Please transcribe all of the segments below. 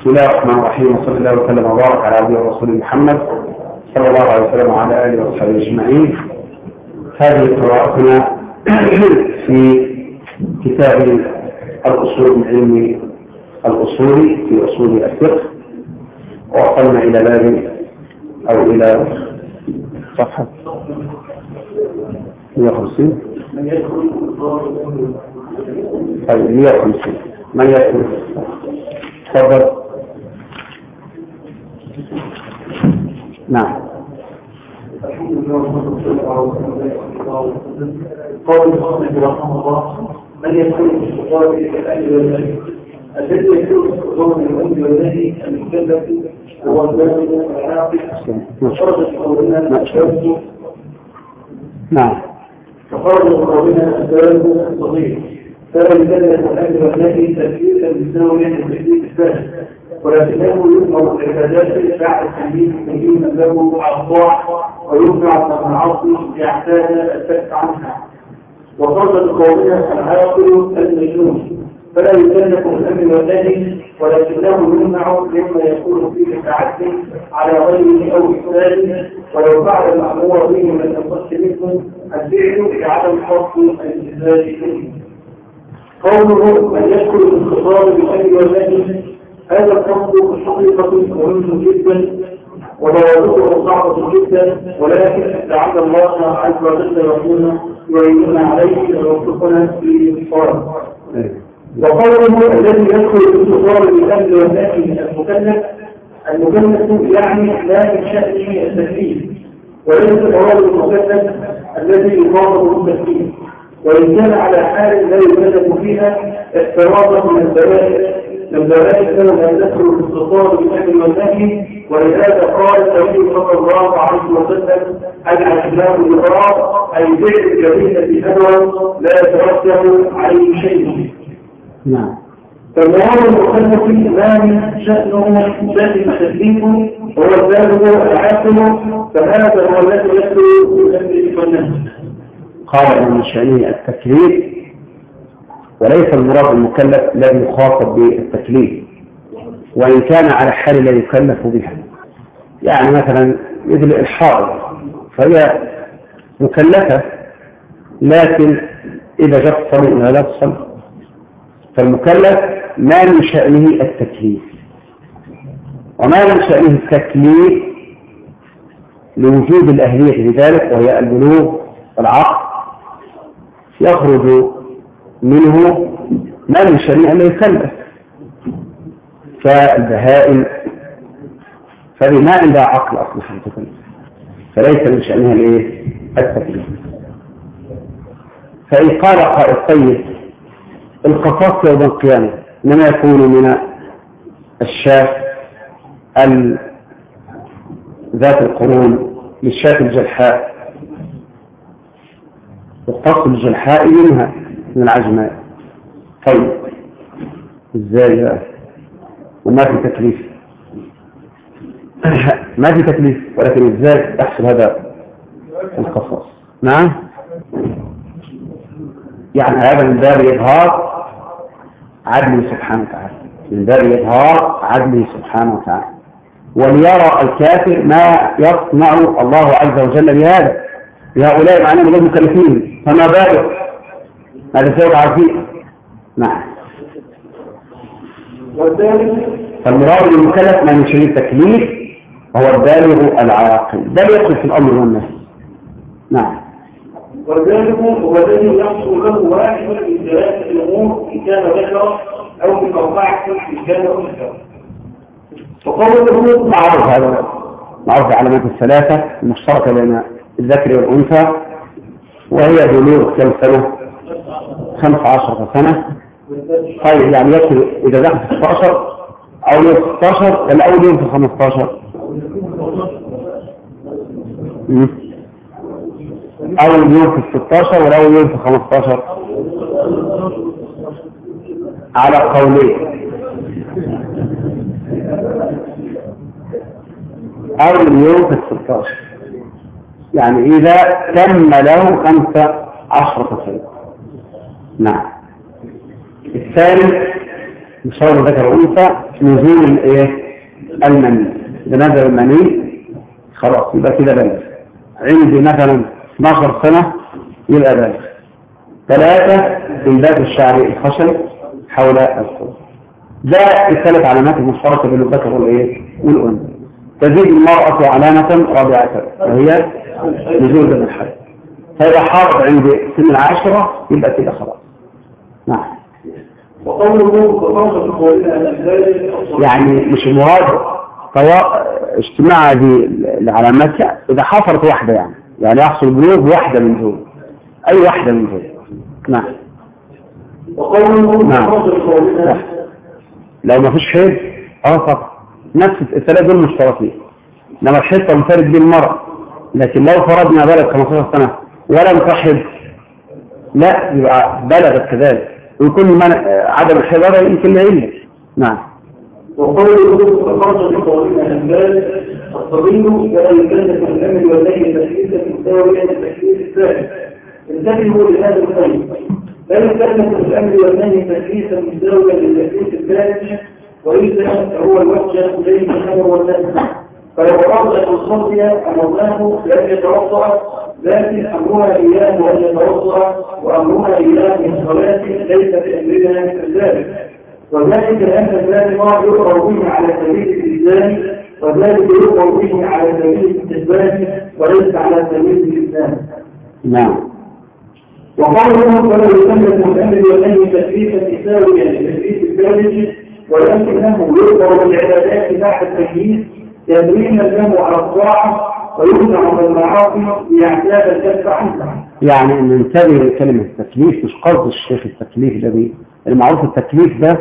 بسم الله الرحمن الرحيم وصلى الله وسلم وبارك على عبده ورسوله محمد صلى الله عليه وسلم وعلى آله وصحبه أجمعين. هذه قراءتنا في كتاب الأصول من علم الأصول في أصول الفقه. ووصلنا إلى باب أو إلى صفحة 150 طيب 150 من يدخل تفضل. نعم. قول المصنف رحمه الله من يكون الخطاب كالأهل والنهي الذي يكون من الأمر والنهي المكلف هو البالغ والعاقل وخرج قولنا الشاب نعم. فخرج قولنا البالغ الصغير فلا يكلف الأهل والنهي تكليفا بسبب التكليف الثاني ولكنه يؤمر بالعبادات بعد التمييز تمييزا له الطاعة ويمنع من المعاصي يحتاج الفك عنها. وفرض قولنا العاقل المجنون فلا يكلف الامر والنهي ولكنه يمنع مما يكون فيه تعدي على غيره أو إفساد ولو فعل المامور به من يصح منه الفعل لعدم حصر الامتثال فيه قوله من في الخطاب بالامر والنهي هذا القصد حقيقة مهم جدا وضوابطه صعبة جدا ولكن لعل الله عز وجل يكون يعيننا عليه ويوفقنا في الانتصار وقوله الذي يدخل في الانتصار بالامر والنهي من المكلف المكلف يعني لا من شأنه التكليف وليس مراد المكلف الذي يخاطب بالتكليف. وإن كان على حال لا يكلف فيها احترازا من البلاء من ذلك لا يدخل في الخطاب بالامر والنهي ولهذا قال النبي صلى الله عليه وسلم الاحلام الاغراض أي ذكر الجريمه هدوى لا يترتب عليه شيء. نعم. فالمراد المخلف ما من شأنه شأن تكليفه هو البالغ العاقل فهذا هو الذي يدخل في الأمر والنهي قال من شأنه التكليف وليس المراد المكلف الذي يخاطب بالتكليف وإن كان على حال لا يكلف بها. يعني مثلا مثل الحائض فهي مكلفة لكن إذا جاء إنها لا تصل فالمكلف ما من شأنه التكليف. وما من شأنه التكليف لوجود الأهلية لذلك وهي البلوغ والعقل يخرج منه ما من شأنه أن يكلف فالبهائم فهذه ما عندها عقل أصلا حقيقة فليس من شأنها الإيه؟ التكليف فإن قال قائل طيب القصاص يوم القيامة إنما يكون من الشاة ذات القرون للشاة الجلحاء. والقص الجلحاء منها. من العجماء طيب. إزاي بقى؟ وما في تكليف. ما في تكليف ولكن إزاي يحصل هذا القصاص؟ نعم. يعني هذا من باب إظهار عدله سبحانه وتعالى. من باب إظهار عدله سبحانه وتعالى. وليرى الكافر ما يصنع الله عز وجل بهذا. بهؤلاء مع انهم غير مكلفين فما بالك؟ هذا سيد عارفين نعم. فالمراد بالمكلف ما من شيء التكليف هو البالغ العاقل. يدخل في الأمر والنهي. نعم. وذلك هو الذي يحصل له واحد من ثلاثة الأمور إن كان ذكرا أو من أربعة إن كان أنثى وقوله معروف هذا. معروف علامات الثلاثة المشتركة بين الذكر والأنثى وهي بلوغ كم سنة 15 سنة. طيب يعني يدخل إذا دخل في 16 أو يوم 16 ولا أول يوم في 15 أول يوم في 16 ولا أول يوم في 15 على قولين أول يوم في 16 يعني إذا تم له 15 سنة. نعم. الثاني يصور ذكر وانثى نزول الإيه؟ المني. إذا نزل المني خلاص يبقى كده بالغ عندي مثلا 12 سنة يبقى بالغ ثلاثة إنبات الشعر الخشن حول الصوت. ده الثلاث علامات المشتركة بين الذكر والإيه؟ والأنثى. تزيد المرأة علامة رابعة وهي نزول دم الحيض فإذا حاضر عند سن العاشرة يبقى كده خلاص نعم. يعني مش المراد طوا... اجتماع هذه العلامات إذا حصلت واحدة يعني يعني يحصل بلوغ واحدة من دول أي واحدة من دول نعم. وقوله نعم. قولنا لو ما فيش حيض آه طبعا. نفس الثلاث دول مشتركين. انما الحيض تنفرد به المرأة لكن لو فرضنا بلد 15 سنة ولم تحض لا يبقى بلغت كذلك. ويكون من عدم الحيض هذا يمكن لعلة نعم. وقوله وقوله قولنا الأمثال الصبي ولا يكلف الأمر والليل تحديثا مساويا للتحديث الثالث انتبهوا لهذا القول. لا يكلف الأمر والنهي تحديثا مساويا للتحديث الثالث وإذا هو الوجه إليه الأمر والنهي. أن يصلي أمرناه لم يتوضأ لكن أمرنا إياه أن يتوضأ وأمرنا إياه من صلاة ليس بأمرنا مثل ذلك. وذلك لأن الذلك يقرأ به على سبيل الإنسان وذلك يقرأ به على سبيل الاستثبات وليس على سبيل الإسلام. نعم. وقوله فلا يكلف الأمر والنهي تكليفا تساويا لتكليف الثالث ولكنه يقرأ بالعبادات بعد التكليف يدرين الجمع على الطاعة ويمنع من المعاصي ليعتاد الكف عنها. يعني أن ننتبه لكلمة التكليف مش قصد الشيخ التكليف بيه المعروف التكليف ده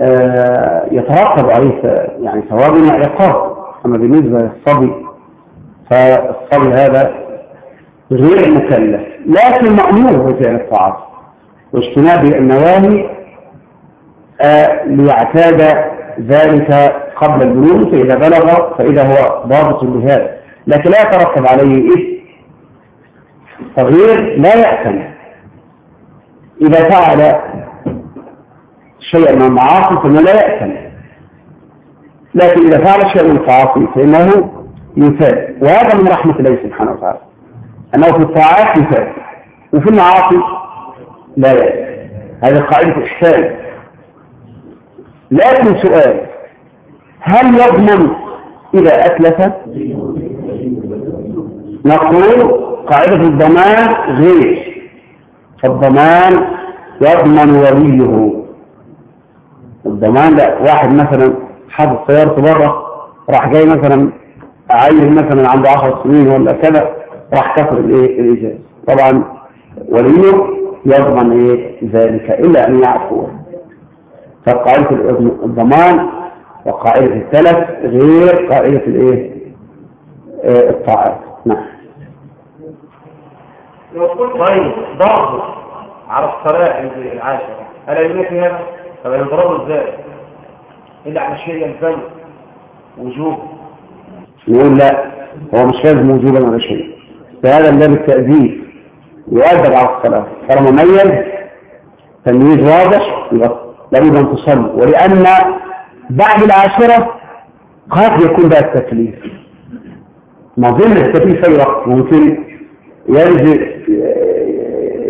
آه، يترتب عليه يعني ثواب وعقاب أما بالنسبة للصبي فالصبي هذا غير مكلف لكن مأمور بفعل الطاعات واجتناب النواهي آه، ليعتاد ذلك قبل البلوغ فإذا بلغ فإذا هو ضابط لهذا. لكن لا يترتب عليه إثم صغير لا يأثم إذا فعل شيئا من المعاصي فإنه لا يأثم لكن إذا فعل شيئا من المعاصي فإنه يثاب وهذا من رحمة الله سبحانه وتعالى. أنه في الطاعات يثاب وفي المعاصي لا يأثم هذه قاعدة إحسان. لكن سؤال هل يضمن إذا أتلف؟ نقول قاعدة الضمان غير. فالضمان يضمن وليه. الضمان لا واحد مثلا حاطط سيارته بره راح جاي مثلا عيل مثلا عنده 10 سنين ولا كذا راح كسر الايه؟ الإيجاز. طبعا وليه يضمن إيه؟ ذلك إلا أن يعفو. فقاعدة الضمان وقاعدة التلف غير قاعدة الإيه؟ آه، الطاعات نعم. لو قلت طيب ضغط على الصلاة عند العاشرة ألا يملك هذا؟ طب يضربه إزاي؟ إلا على شيء يلزم وجوب. نقول لا هو مش لازم وجوبا ولا شيء. فهذا من باب التأديب يؤدب على الصلاة. طالما ميز تمييز واضح يبقى لابد أن تصلي. ولأن بعد العاشرة قد يكون بقى التكليف ما ظن التكليف في وقت. ممكن ينزل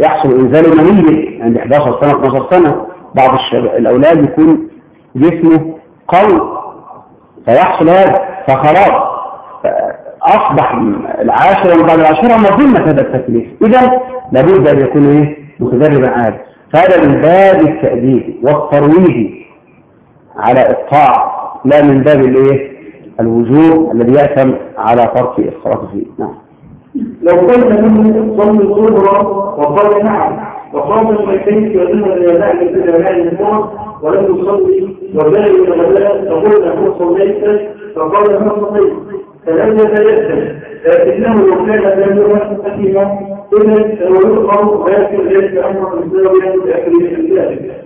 يحصل إنزال مني عند 11 سنة 12 سنة. بعض الأولاد يكون جسمه قوي. فيحصل هذا. فخلاص. أصبح العاشرة وبعد العاشرة مظنة هذا التكليف. إذا لابد أن يكون إيه؟ متدربا عادي. فهذا من باب التأديب والترويج على الطاعة لا من باب الإيه؟ الوجوب الذي يأتم على ترك الصلاة فيه. نعم. لو قلنا منه صلي الظهر وقال نعم. وقام الميتين يظن إن يدعك إلى مال الموت ولم يصلي. وذلك الغداء تقول انه صليت. فقال ما صليت. فلم يتيسر. لكنه لو كان ذلك حكيما اذا هو يقرا ولكن ليس امرا مساويا ذلك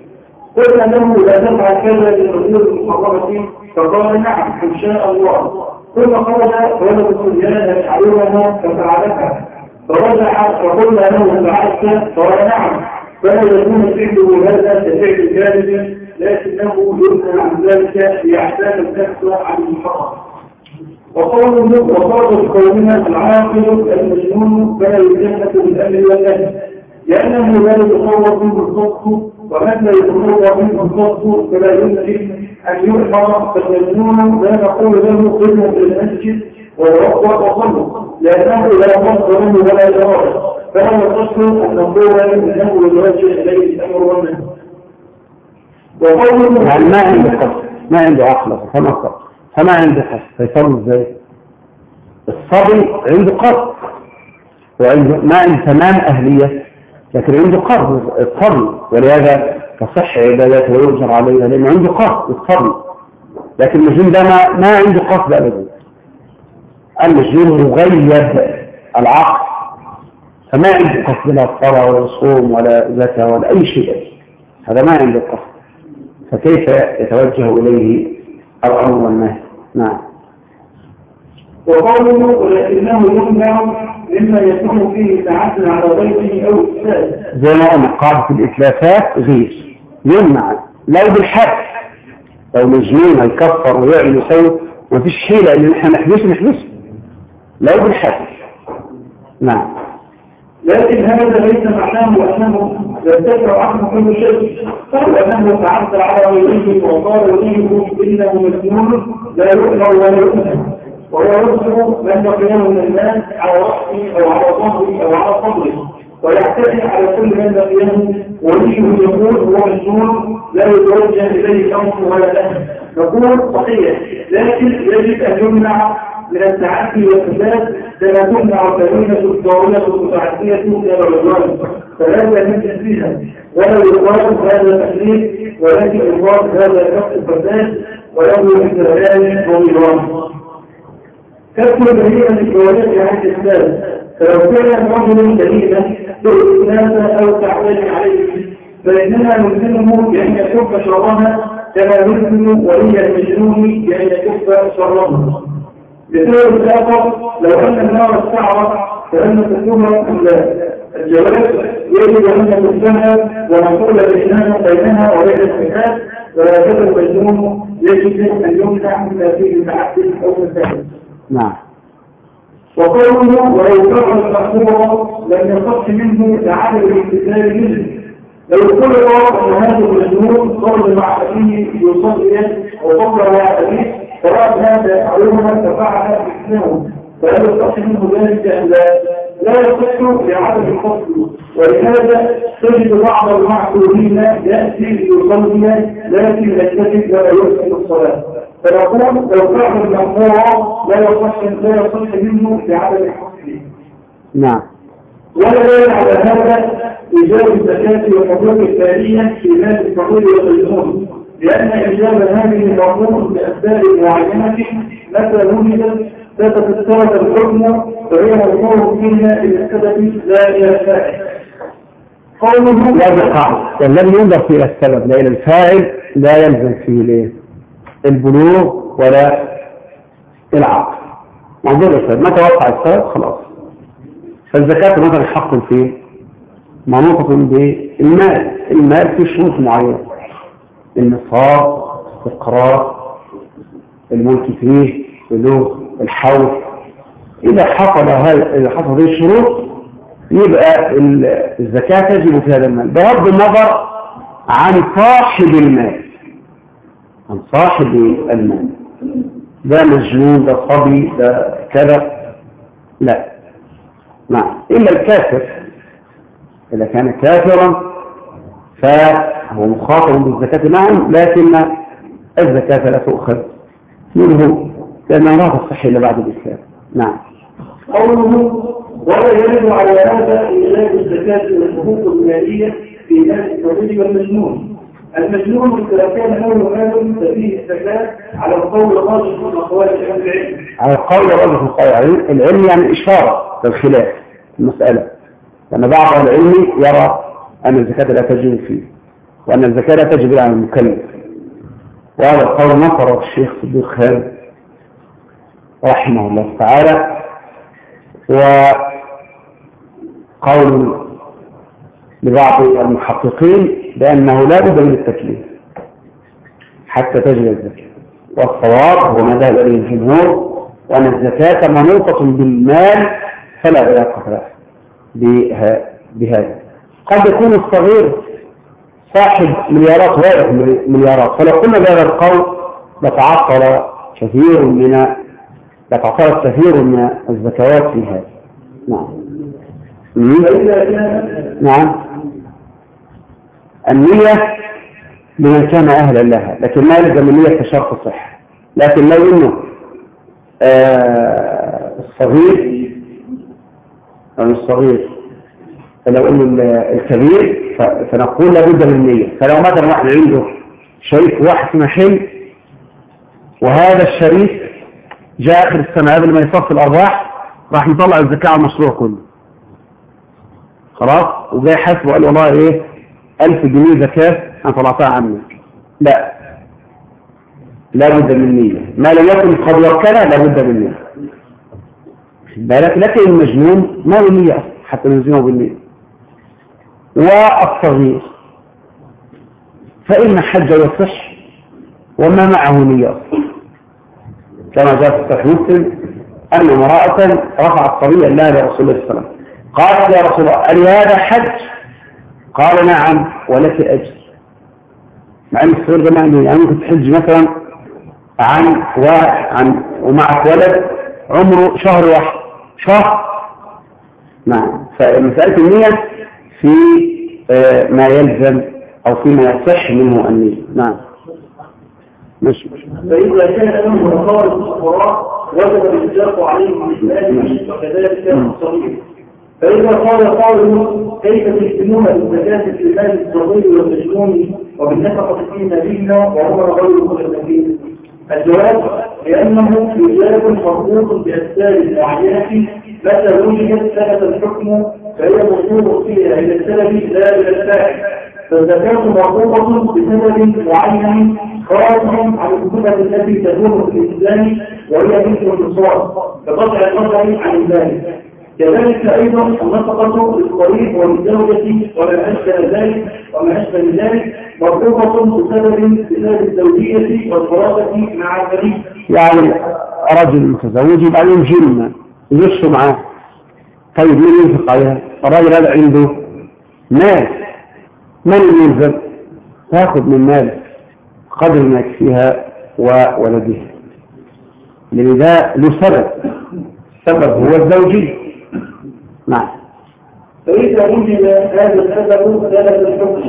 قلت أنه لا تفعل كذا للرسول المحرمه فقال نعم إن شاء الله. ثم خرج ولد الصبيان يفعلونها ففعلتها فرجع فقلنا له فعلت قال نعم. فلا يكون فعله هذا كفعل الجانب لكنه ينهى عن ذلك ليعتاد النفس عن المحرم. وقوله وقول قومنا العاقل المجنون فلا يجنة بالأمر والنهي. لأنه لا يتصور منه الصدق ومن لا يتصور منه الصدق فلا يمكن أن يؤمر فالمجنون لا نقول له في المسجد ويوقف وصله لأنه لا يصدر منه ولا يراه فلا يصح أن نقول إنه يتوجه إليه الأمر والنهي. وقوله يعني ما عنده قصد ما عنده عقل فما قصد فما عنده قصد فيصلوا إزاي؟ الصبي عنده قصد وعنده ما عنده تمام أهلية لكن عنده قصد الصبي ولهذا تصح عباداته ويؤجر عليها لأنه عنده قصد الصبي. لكن المجنون ده ما, ما عنده قصد أبدا. المجنون مغيب العقل. فما عنده قصد لا صلاة ولا صوم ولا زكاة ولا أي شيء. هذا ما عنده قصد. فكيف يتوجه إليه الأمر والنهي؟ نعم. وقوله ولكنه يمنع مما يكون فيه تعدل على بيته أو افساد زي ما قلنا قاعدة الإتلافات غير. يمنع لو بالحد لو مجنون هيكفر ويعمل ويسوي ما فيش حيلة إن إحنا نحبسه نحبسه. لو بالحد نعم. لكن هذا ليس معناه أنه يرتفع عنه كل شيء. بل أنه تعدل على وليه وقال وليه إنه مجنون لا يؤمر ولا يؤمن. وهو من يقينه من الناس على رأسه أو على ظهره أو على صدره. ويعتدي على كل من لقيه وليه يقول هو مجنون لا يتوجه إليه الأمر ولا له نقول صحيح لكن يجب أن يمنع من التعدي والفساد كما تمنع الكلمة الضالة المتعدية إلى العدوان فهذا من تنفيذها ولا يقال هذا تحليل ولكن يقال هذا كف الفساد وله مثل ذلك ونظام كثر دليلا للجوالات عن الإسلام. فلو كان رجل دليلا بالإسلام أو تعويل عليه. فإننا نلزمه بأن يكف شرها كما نلزم ولي المجنون بأن يكف شرها بسبب الآخر لو أن النار استعرض فأن تكون الجواز يجب أن تكونها ونقول بينها بينها وبين الحساب وهكذا المجنون يجب أن يمنع من فيه تعدد أو فساد نعم. وقوله ولو كان المأمور لم يصح منه لعدم الامتثال منه. لو فرض ان هذا المجنون صلى مع ابيه يصلي وصلى مع ابيه فرأى هذا يفعلهما ففعل باسمه فهل يصح منه ذلك لا؟ لا يصح لعدم الفصل ولهذا تجد بعض المعقولين يأتي ليصلي لكن يكتفي ولا يحسن الصلاة. فنقول لو كان المأمور لا يصح لا يصح منه لعدم الحصل نعم. ولا دليل على هذا إيجاب الزكاة والحقوق التالية في مال الفقير والمجنون لأن إيجاب هذه مربوط بأسباب معينة متى وجدت فتتساوى الحكم فهي مربوط فيها إلى السبب لا إلى الفاعل. قوله لا بقاع لم ينظر في السبب لأن الفاعل لا يلزم فيه الايه البلوغ ولا العقل. موضوع السبب. ما توقع السبب؟ خلاص. فالزكاة مثلا حق فيه منوطة بالمال المال فيه شروط معينة. النصاب استقرار الملك فيه بلوغ الحول إذا حصل حصل هذه الشروط يبقى الزكاة تجب في هذا المال. بغض النظر عن صاحب المال. عن صاحب المال. ده مجنون ده صبي ده كذا. لا. نعم. إلا الكافر إذا كان كافرا فهو مخاطب بالزكاة نعم لكن الزكاة لا تؤخذ منه لأنها لا تصح إلا بعد الإسلام. نعم. قوله ولا يجب على هذا إيجاب الزكاة والحقوق المالية في مال الصغير والمجنون. المجنون إذا كان له مال ففيه الزكاة على القول الراجح من أقوال أهل العلم. على القول الراجح من القول العلم يعني إشارة للخلاف المسألة. لأن بعض العلم يرى أن الزكاة لا تجب فيه وأن الزكاة لا تجب على المكلف. وهذا القول نصره الشيخ صديق خالد رحمه الله تعالى وقول لبعض المحققين بأنه لا بد من التكليف حتى تجري الزكاة. والصواب هو ما ذهب إليه الجمهور وأن الزكاة منوطة بالمال فلا علاقة لها بهذا. قد يكون الصغير صاحب مليارات وارث مليارات. فلو قلنا بهذا القول لتعطل كثير من لتعطلت كثير من الزكوات في هذا. نعم. نعم. النية لمن كان أهلا لها لكن ما يلزم النية كشرط صحة لكن لو إنه آه الصغير أو الصغير فلو ال- الكبير فنقول لابد من النية فلو مثلا واحد عنده شريك واحد محل وهذا الشريك جاء آخر السنة قبل ما يصفي الأرباح راح يطلع الزكاة على المشروع كله. خلاص؟ وجاي حاسبه قال والله إيه 1000 جنيه زكاة أنا طلعتها عنك. لا. لا بد من نية. ما لم يكن قد وكل لا بد من نية. خد بالك لكن المجنون ما له نية حتى نلزمه بالنية. والصغير. فإن حج يصح وما معه نية كما جاء في صحيح مسلم أن امرأة رفعت صبيا لها لرسول الله صلى الله عليه وسلم. قالت يا رسول الله ألي هذا حج؟ قال نعم ولك أجر. مع أن الصغير ده ما عنده يعني ممكن تحج مثلا عن واحد عن ومعك ولد عمره شهر واحد شهر. نعم فمسألة النية في آه، ما يلزم أو فيما يصح منه النية. نعم. مش فإذا كان لهم مقارب الفقراء وجب الإطلاق عليهم بإسلامه وكذلك الصغير فإذا قال قائل كيف تحكمون بالزكاة في المال الصغير والمجنون وبالنفقة في نبينا وهو غير مكلفين الجواب لأنه رجال مربوط بأسباب معينة متى وجدت ثبت الحكم فهي مربوط فيها إلى السبب لا إلى الفاعل فالزكاة مربوطة بسبب معين خارج عن الكتب التي تدور في الإسلام وهي مثل النصوص. بقطع النظر عن ذلك. كذلك أيضا النفقة للطريق والزوجة وما أشبه ذلك وما أشبه ذلك مربوطة بسبب بسبب الزوجية والفراسة مع الفريق يعني رجل متزوج يبقى عليهم جنة يغشوا معاه طيب مين ينفق عليها؟ الراجل هذا عنده مال. من يلزم تأخذ من مال قدر ما يكفيها وولدها ده له سبب السبب هو الزوجية نعم. فإذا وجد هذا السبب ثبت الحكم.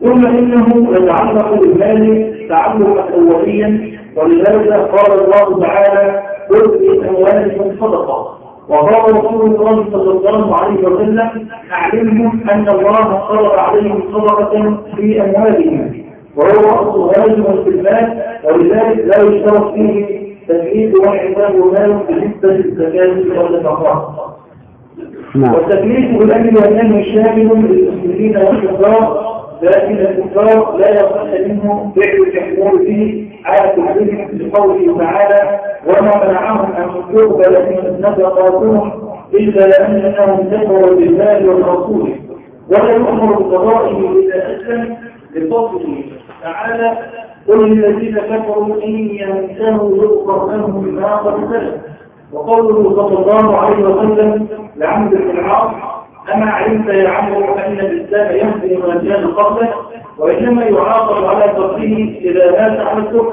ثم إنه يتعلق بالمال تعلقا أوليا. ولذلك قال الله تعالى قل في أموالكم صدقة. وقال رسول الله صلى الله عليه وسلم أعلمهم أن الله فرض عليهم صدقة في أموالهم وهو في المال ولذلك لا يشترط فيه تجهيز وعباد مال بالنسبة للزكاة والنفقات نعم. والتكليف بالأمن والنهي شامل للمسلمين والكفار لكن الكفار لا يصح منه فعل المحمول به على تحريم لقوله تعالى وما منعهم أن تقبل من نفقاتهم إلا لأنهم كفروا بالله والرسول ولا يؤمر بقضائه إذا أسلم لفضله تعالى قل للذين كفروا إن ينتهوا يغفر لهم ما قد سلف. وقوله صلى الله عليه وسلم لعمد بن العاص أما علمت يا عمرو أن الإسلام يهدي من كان قبله وإنما يعاقب على تركه إذا مات الكفر.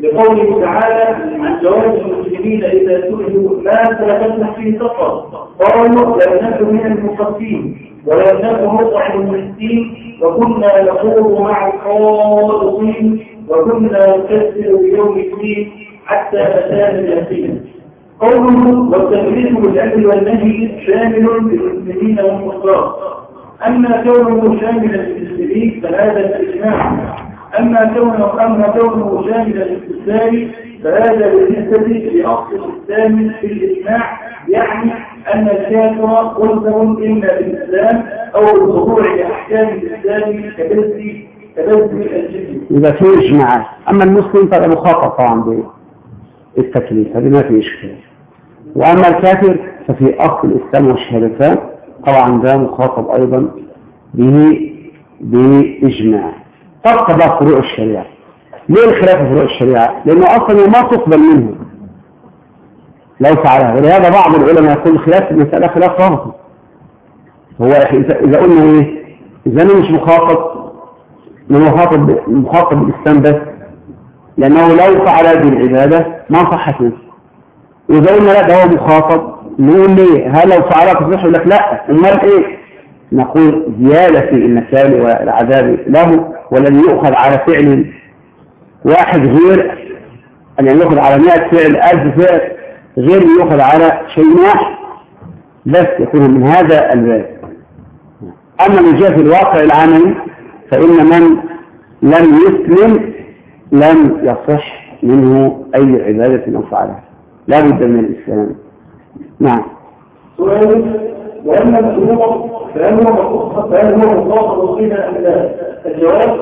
لقوله تعالى عن جواز المسلمين إذا سئلوا ما سلكتنا فيه سفر؟ قالوا لم نكن من المصفين ولم نكن نطعم المسكين وكنا نخوض مع الخائضين وكنا نكسر بيوم الدين حتى أتانا اليقين. قوله والتكليف بالأمر والنهي شامل للمسلمين والكفار. أما كونه شاملا للمسلمين فهذا الإجماع. أما كونه أما كونه شاملا للإسلام فهذا بالنسبة لأصل الإسلام في الإجماع. يعني أن الكافر ملزم إما بالإسلام أو بالخضوع لأحكام الإسلام كبذل الجزية يبقى في إجماعات أما المسلم فهذا مخاطب طبعا بالتكليف. هذه ما في إشكال. وأما الكافر ففي أصل الإسلام والشهادتان طبعا ده مخاطب أيضا به بإجماع تبقى بقى فروع الشريعة. ليه الخلاف فروع الشريعة؟ لأنه أصلا ما تقبل منه. لو فعلها. ولهذا بعض العلماء يقول خلاف المسألة خلاف رفضي هو إذا قلنا إيه؟ إذا أنا مش مخاطب مخاطب مخاطب بالإسلام بس لأنه لو فعل هذه العبادة ما صحت منه وإذا قلنا لا ده هو مخاطب نقول ليه؟ هل لو فعلها تصح يقول لك لا أمال إيه؟ نقول زيادة في النكال والعذاب له ولن يؤخذ على فعل واحد غير أن يؤخذ على 100 فعل ألف فعل غير يؤخذ على شيء واحد. بس يكون من هذا الباب. أما من جهة الواقع العملي فإن من لم يسلم لم يصح منه أي عبادة أو فعلها لا بد من الإسلام. نعم. سؤال وأما الأمور فهل هو فهل هو؟ الجواب؟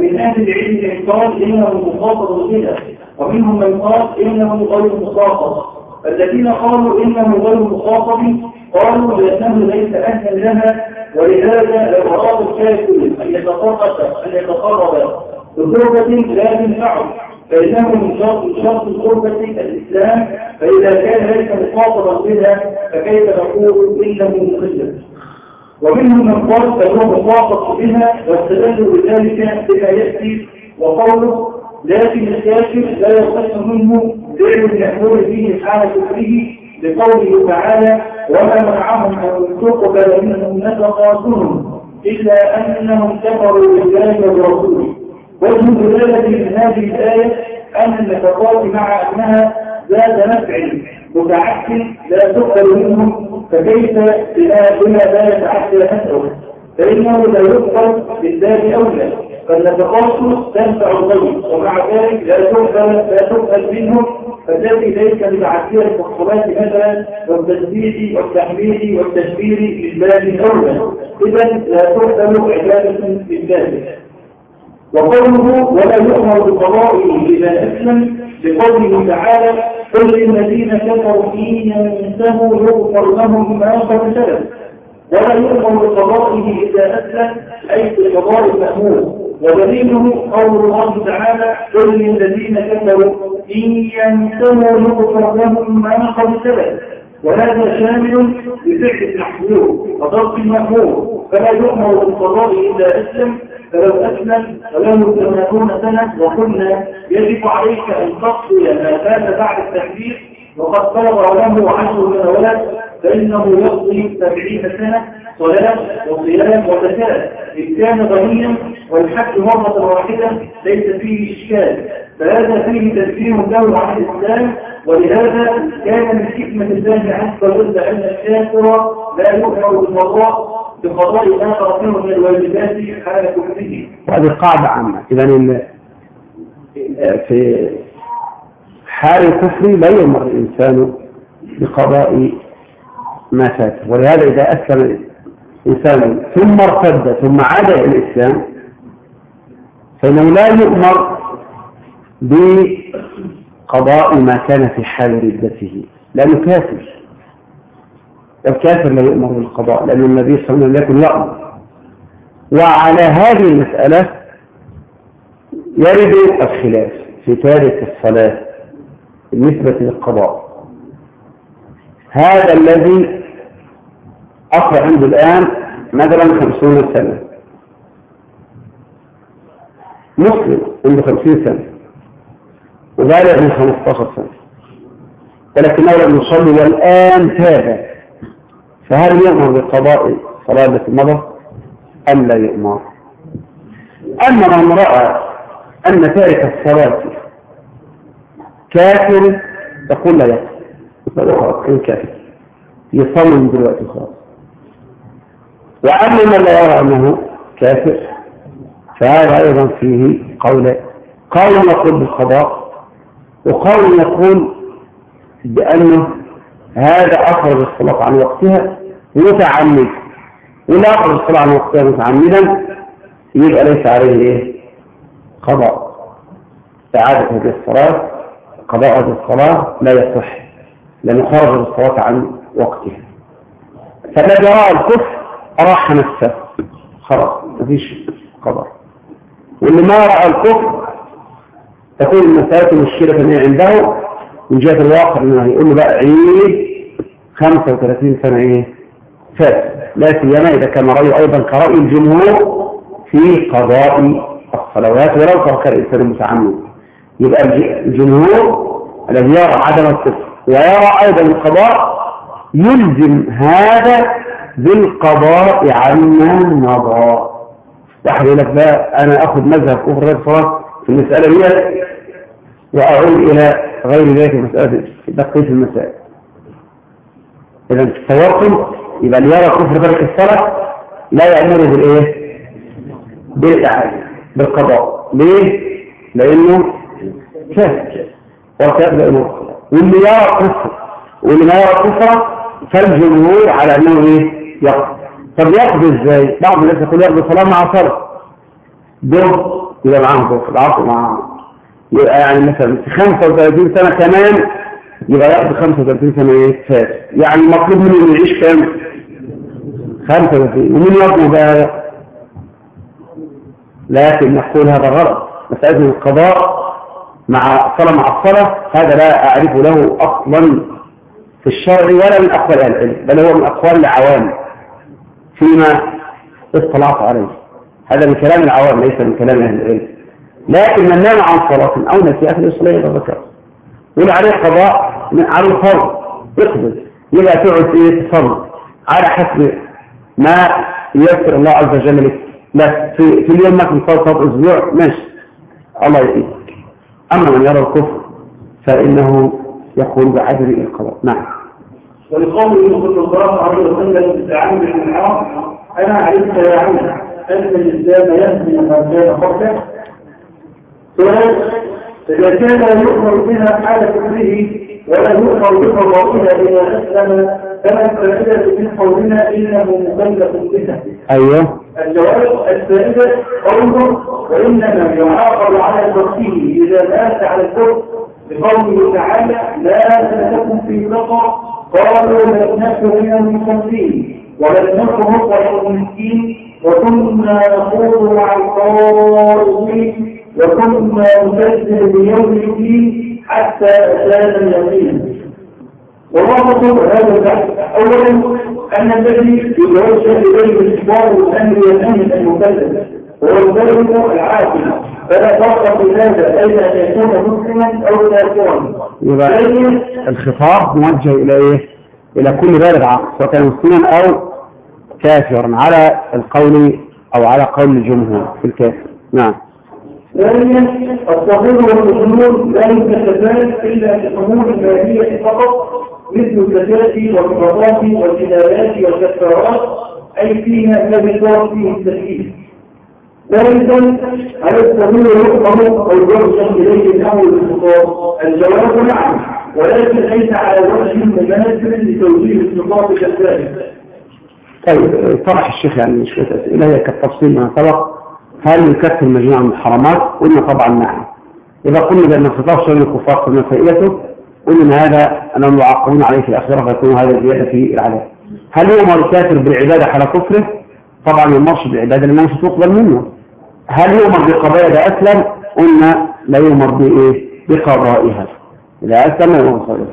من أهل العلم من قال إنه مخاطب بها ومنهم من قال إنه غير مخاطب الذين قالوا إنه غير مخاطب قالوا لأنه ليس أهلا لها ولهذا لو أراد الكافر أن يتقرب أن يتقرب بقربة لا تنفعه فإنه من شرط شرط القربة الإسلام فإذا كان ليس مخاطبا بها فكيف نقول إنه مخلد ومنهم من قال فهو مخاطب بها واستدلوا بذلك بما يأتي وقوله لكن الكافر لا يصح منه فعل المأمور به حال كفره لقوله تعالى وما منعهم أن تقبل منهم نفقاتهم إلا أنهم كفروا بالله وبرسوله وجه دلالة من هذه الآية أن النفقات مع أنها ذات نفع متعكس لا تقبل منهم فكيف بما لا يتعكس نفعه؟ فإنه لا يقبل بالذات أولى فالنفقات تنفع الغير ومع ذلك لا تقبل لا تقبل منهم فالذي ليس بمعسير المحصولات مثلا والتسبيح والتحميد والتشبير لله أولى إذا لا تقبل عبادة بالذات. وقوله ولا يؤمر بقضائه إذا أسلم لقوله تعالى قل للذين كفروا إن ينتهوا يغفر لهم ما قد سلف. ولا يؤمر بقضائه إذا أسلم أي بقضاء المأمور ودليله قول الله تعالى قل للذين كفروا إن ينتهوا يغفر لهم ما قد سلف. وهذا شامل لفعل المحمول وضرب المأمور. فلا يؤمر بالقضاء إذا أسلم فلو أسلم وله ثمانون سنة وقلنا يجب عليك أن تقضي ما فات بعد التكبير وقد فرض له عشر ولد فإنه يقضي سبعين سنة صلاة وصيام وزكاة إن كان غنيا والحج مرة واحدة ليس فيه إشكال. فهذا فيه تدبير له عن الإسلام ولهذا كان من حكمة الله عز وجل أن الكافر لا يؤمر بالقضاء بقضاء من الواجبات كفره. هذه قاعدة عامة. إذا في حال الكفر لا يؤمر الإنسان بقضاء ما فات. ولهذا إذا أسلم الإنسان ثم ارتد ثم عاد إلى الإسلام فإنه لا يؤمر بقضاء ما كان في حال ردته. لأنه كافر الكافر لا يؤمر بالقضاء لأن النبي صلى الله عليه وسلم يكن يأمر. وعلى هذه المسألة يرد الخلاف في تارك الصلاة بالنسبة للقضاء. هذا الذي أقرأ عنده الآن مثلا خمسون سنة. مسلم عنده خمسين سنة. وبالغ من خمستاشر سنة. ولكنه لم يصلي والآن تاب. فهل يؤمر بقضاء صلاة التي أم لا يؤمر. أما من رأى أن تارك الصلاة كافر تقول لا يقصر. خلاص كان كافر. يصلي من دلوقتي خلاص. وأما من لا يرى أنه كافر فهذا أيضا فيه قول قول يقول بالقضاء وقول يقول بأنه هذا أخرج الصلاة عن وقتها متعمد. ولا الصلاة عن وقتها متعمدا. يبقى ليس عليه إيه؟ قضاء. إعادة هذه الصلاة قضاء هذه الصلاة لا يصح لأنه خرج الصلاة عن وقتها. فالذي رأى الكفر أراح نفسه. خلاص مفيش قضاء. واللي ما رأى الكفر تكون المسألة مشكلة ان هي عنده. من جهة الواقع إنه يقول له بقى عيد 35 سنة إيه؟ فات. لا سيما إذا كان رأيه أيضا كرأي الجمهور في قضاء الصلوات ولو ترك الإنسان المتعمد يبقى الجمهور الذي يرى عدم الكفر ويرى أيضا القضاء يلزم هذا بالقضاء عما مضى. واحد يقول لك لا أنا آخذ مذهب كفر غير صلاة في المسألة دي وأعود إلى غير ذلك المساله بقيه المسائل. اذا تصورتم يبقى اللي يرى كفر ترك الصلاه لا يامر بالإيه؟ بالاعاده بالقضاء. ليه؟ لأنه كافر. وكافر الأمور واللي يرى كفر واللي ما يرى كفر فالجمهور على أنه إيه؟ يقضي طب يقضي إزاي؟ بعض الناس يقول يقضي صلاه مع صلاة. دور يبقى معاهم دور العصر معاهم. يبقى يعني مثلا في 35 سنة كمان يبقى يقضي 35 سنة إيه؟ فات يعني المطلوب منه إنه يعيش كام 35 ومين يقضي بقى لكن نقول هذا غلط. مسألة القضاء مع الصلاة مع الصلاة هذا لا أعرف له أصلا في الشرع ولا من أقوال أهل العلم بل هو من أقوال العوام فيما اطلعت عليه. هذا من كلام العوام ليس من كلام أهل العلم. لكن من نام عن صلاة أو نسي أهل الصلاة إلى ذكر. يقول عليه قضاء من على الفرض. يقبل. يبقى تقعد إيه تصلي على حسب ما ييسر الله عز وجل لك. لا في, في اليوم صلاة صلاة أسبوع ماشي. الله يقيك أما من يرى الكفر فإنه يقول بعدل القضاء نعم. ولقوله صلى الله عليه وسلم بالتعامل الحرام أنا علمت يا عم ان الإسلام يهدي ما كان قبله سؤال إذا كان يؤمر بها حال كفره ولا يؤمر بقضائها اذا أسلم فما الفائده من قولنا إنه مكلف بها. أيوه. الجواب الفائده قوله وإنما يعاقب على تركه إذا مات على الكفر بقوله تعالى لا تكن في سقر قالوا لم نكن من المصلين ولم نكن نطعم المسكين وكنا نخوض مع الخائضين وكنا نكذب بيوم الدين. حتى اتانا اليقين وضابط هذا البحث. اولا أن الذي يتوجه اليه الاخبار والامر والنهي المكلف. هو المبلغ العاقل. فلا فرق في هذا بين ان يكون مسلما أو كافرا يبقى الخطاب موجه إلى إيه؟ إلى كل بالغ عاقل سواء كان مسلما أو كافرا على القول أو على قول الجمهور في الكافر. نعم. ثانيا الصغير والمجنون لا يكتفان إلا بالامور المالية فقط مثل الزكاة والقضاء والجنايات والكفارات أي فيها الذي صار فيه التكليف. ثالثا هل الصغير يحكم أو يرجع إليه الأول بالخطاب الجواب نعم ولكن ليس على وجه مناسب لتوجيه الخطاب كذلك طيب طرح الشيخ يعني شوية أسئلة هي كالتفصيل ما سبق. هل يكفر مجموعة من الحرامات؟ قلنا طبعا نعم إذا قلنا بأن الخطاب شر الكفار قلنا فائدته قلنا هذا أنهم يعاقبون عليه في الآخرة فيكون هذا زيادة في العذاب هل يؤمر الكافر بالعبادة على كفره؟ طبعا ما يؤمرش بالعبادة لأنها مش هتقبل منه هل يؤمر بقضايا إذا أسلم؟ قلنا لا يؤمر بإيه؟ بقضائها إذا أسلم يؤمر بقضائها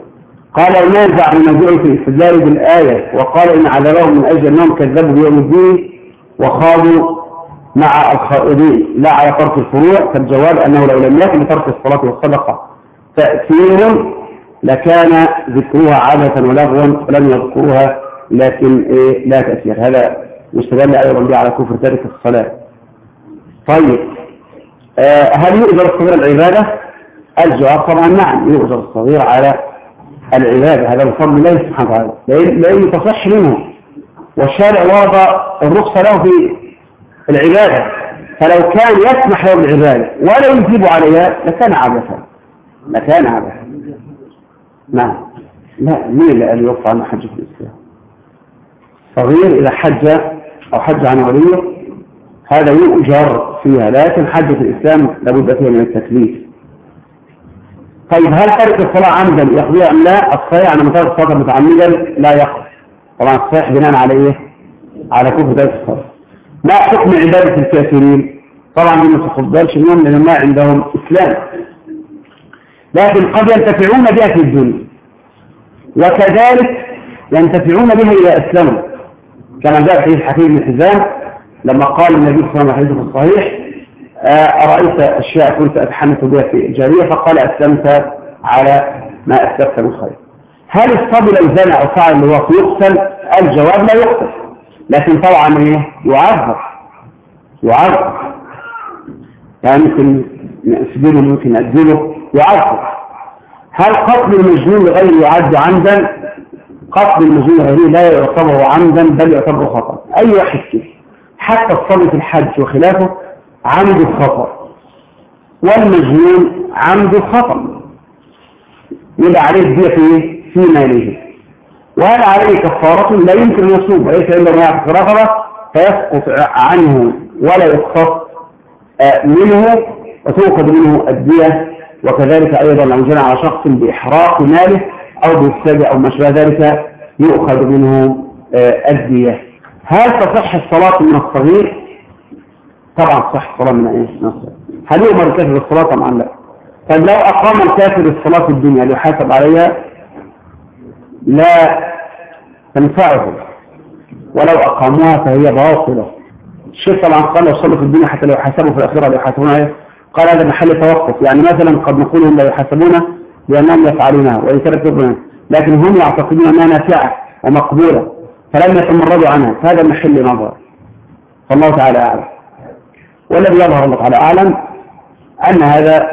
قال ونازع المنازع في الاستدلال بالآية وقال إن عذابهم من أجل أنهم كذبوا بيوم الدين وخاضوا مع الخائضين لا على ترك الفروع فالجواب أنه لو لم يكن لترك الصلاة والصدقة تأثير لكان ذكرها عادة ولغوا ولم يذكروها لكن إيه لا تأثير. هذا مستدل أيضا به على كفر تارك الصلاة. طيب آه هل يؤجر الصغير العبادة؟ الجواب طبعا نعم يؤجر الصغير على العبادة. هذا بفضل الله سبحانه وتعالى. لأن لأن تصح منه. والشارع وضع الرخصة له في العبادة. فلو كان يسمح له بالعبادة ولا يجيب عليها لكان عبثا. لكان عبثا. نعم. لا مين اللي يوقع عنه حج في الإسلام؟ صغير إذا حج أو حج عن وليه هذا يؤجر فيها لكن حجة الإسلام لابد فيها من التكليف. طيب هل ترك الصلاة عمدا يقضيها أم لا؟ الصحيح أن ترك الصلاة متعمدا لا يقضي. طبعا الصحيح بناء على إيه؟ على كفر ذلك الصلاة. ما حكم عبادة الكافرين؟ طبعا ما تفضلش منهم لأن ما عندهم إسلام. لكن قد ينتفعون بها في الدنيا. وكذلك ينتفعون بها إذا أسلموا كما جاء في حكيم بن حزام لما قال النبي صلى الله عليه وسلم في الصحيح أرأيت أشياء كنت أتحنث بها في الجارية فقال أسلمت على ما أسلفت من خير. هل الصبي لو زنى أو فعل اللي يقتل؟ الجواب لا يقتل. لكن طبعا إيه يعذب يعذب يعني ممكن نسجله ممكن نأجله يعذب هل قتل المجنون لغير يعد عمدا؟ قتل المجنون لغيره لا يعتبر عمدا بل يعتبر خطأ. أي واحد كده حتى في الحج وخلافه عمد الخطأ والمجنون عمد الخطأ يبقى عليه الدية في؟ في ماله. وهل عليه كفارة لا يمكن أن يصوم وليس إلا ما يعطي رغبة فيسقط عنه ولا يسقط منه وتوقد منه الدية وكذلك أيضا لو جنى على شخص بإحراق ماله أو بالسجع أو ما شابه ذلك يؤخذ منه الدية. هل تصح الصلاة من الصغير؟ طبعا صح الصلاة من الصغير هل يؤمر الكافر بالصلاة طبعا لا. طيب لو أقام الكافر الصلاة في الدنيا ليحاسب عليها لا تنفعه. ولو أقاموها فهي باطلة. الشيخ طبعا قال لو صلوا في الدنيا حتى لو حاسبوا في الآخرة لا يحاسبون قال هذا محل توقف. يعني مثلا قد نقول هم لا يحاسبون لأنهم يفعلونها وإن كانت لكن هم يعتقدون أنها نافعة ومقبولة. فلم يتمردوا عنها. فهذا محل نظر. فالله تعالى أعلم. والذي يظهر الله تعالى أعلم أن هذا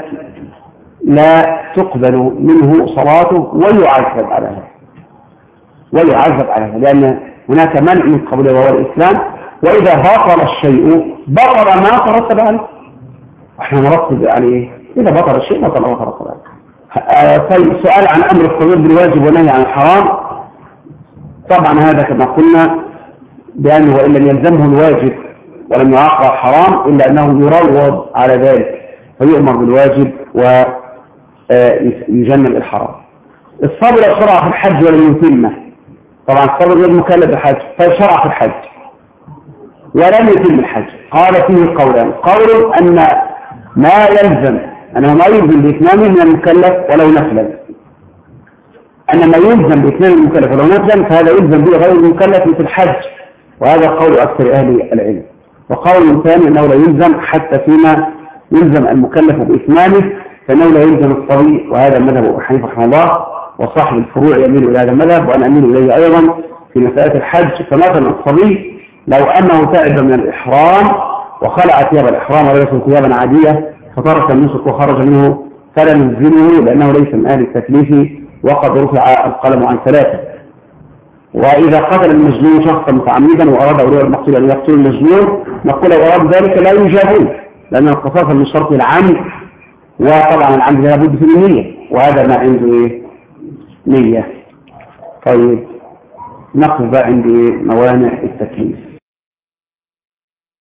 لا تقبل منه صلاته ويعذب على هذا ويعذب على هذا لأن هناك منع من قبله وهو الإسلام وإذا بطل الشيء بطل ما ترتب عليه. إحنا نرتب عليه. إذا بطل الشيء بطل ما ترتب عليه. طيب سؤال عن أمر الصغير بالواجب ونهي عن الحرام. طبعا هذا كما قلنا بأنه وإن لم يلزمه الواجب ولم يعاقب الحرام إلا أنه يروض على ذلك فيؤمر بالواجب ويجنب الحرام. الصبر شرع في الحج ولم يتمه طبعا الصبر غير مكلف بالحج فشرع في الحج. ولم يتم الحج. قال فيه قولان. قول أن ما يلزم أنه ما يلزم بإتمامه من المكلف ولو نفلا. أن ما يلزم بإتمام المكلف ولو نفلا فهذا يلزم به غير المكلف مثل الحج. وهذا قول أكثر أهل العلم. وقول ثاني أنه لا يلزم حتى فيما يلزم المكلف بإتمامه فإنه لا يلزم الصبي وهذا مذهب أبو حنيفة رحمه الله. وصاحب الفروع يميل إلى هذا المذهب وأنا أميل إليه أيضا في مسألة الحج فمثلا الصبي لو أنه تعب من الإحرام وخلع ثياب الإحرام وليس ثيابا عادية فترك النسك وخرج منه فلا ننزله لأنه ليس من أهل التكليف وقد رفع القلم عن ثلاثة وإذا قتل المجنون شخصا متعمدا وأراد أولياء المقتول أن يقتل المجنون نقول لو أراد ذلك لا يجابون لأن القصاص من شرط العمد وطبعا العمد لا بد في النية وهذا ما عنده إيه؟ نية. طيب نقف بقى عند موانع التكليف.